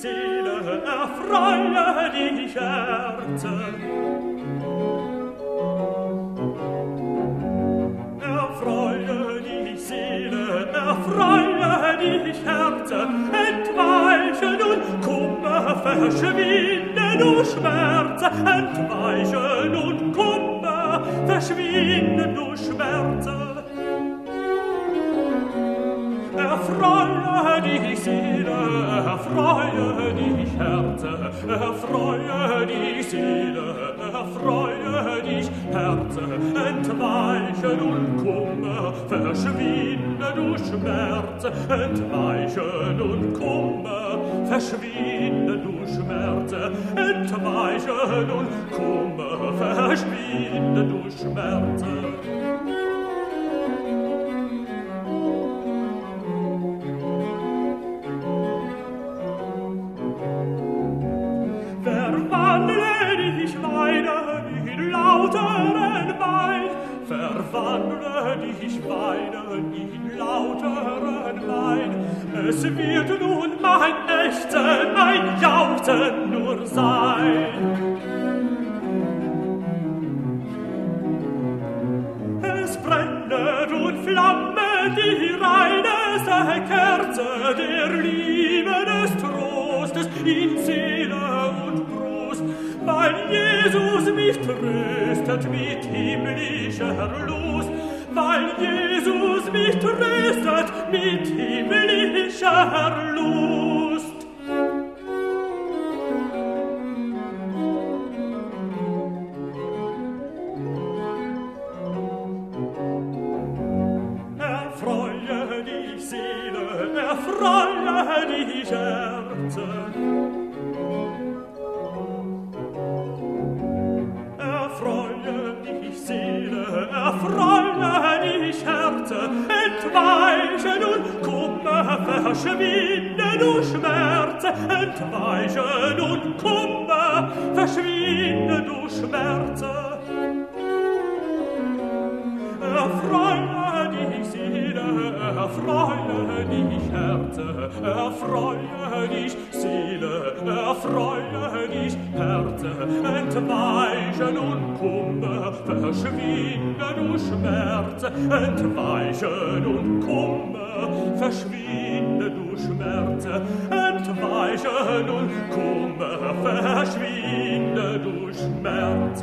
Seele erfreue dich Herze. Erfreue dich Seele, erfreue dich Herze, entweichen und Kummer verschwinden und Schmerze, entweichen und Kummer verschwinden und Schmerze. Erfreue dich Seele, erfreue dich Herze, erfreue dich Seele, erfreue dich Herze, entweiche nun Kummer, verschwinde du Schmerze, entweiche nun Kummer, verschwinde du Schmerze, entweiche nun Kummer, verschwinde du ich weine in lauteren Wein, verwandle dich weine in lauteren Wein. Es wird nun mein Ächzen, mein Jauchzen nur sein. Es brennet und flamme die reineste Kerze der Liebe des Trostes in mich tröstet mit himmlischer Lust, weil Jesus mich tröstet mit himmlischer Lust. Erfreue die Seele, erfreue die Herzen, Fräulein, ich Herze, entweiche nun, Kummer verschwinde, du Schmerze, entweiche nun, Kummer verschwinde, du Schmerze. Erfreue ich Seele, Fräulein, erfreue dich, Seele, erfreue dich, Herze, entweichen und Kumme, verschwinde du Schmerz, entweichen und Kumme, verschwinde du Schmerz, entweichen und Kumme, verschwinde du Schmerz.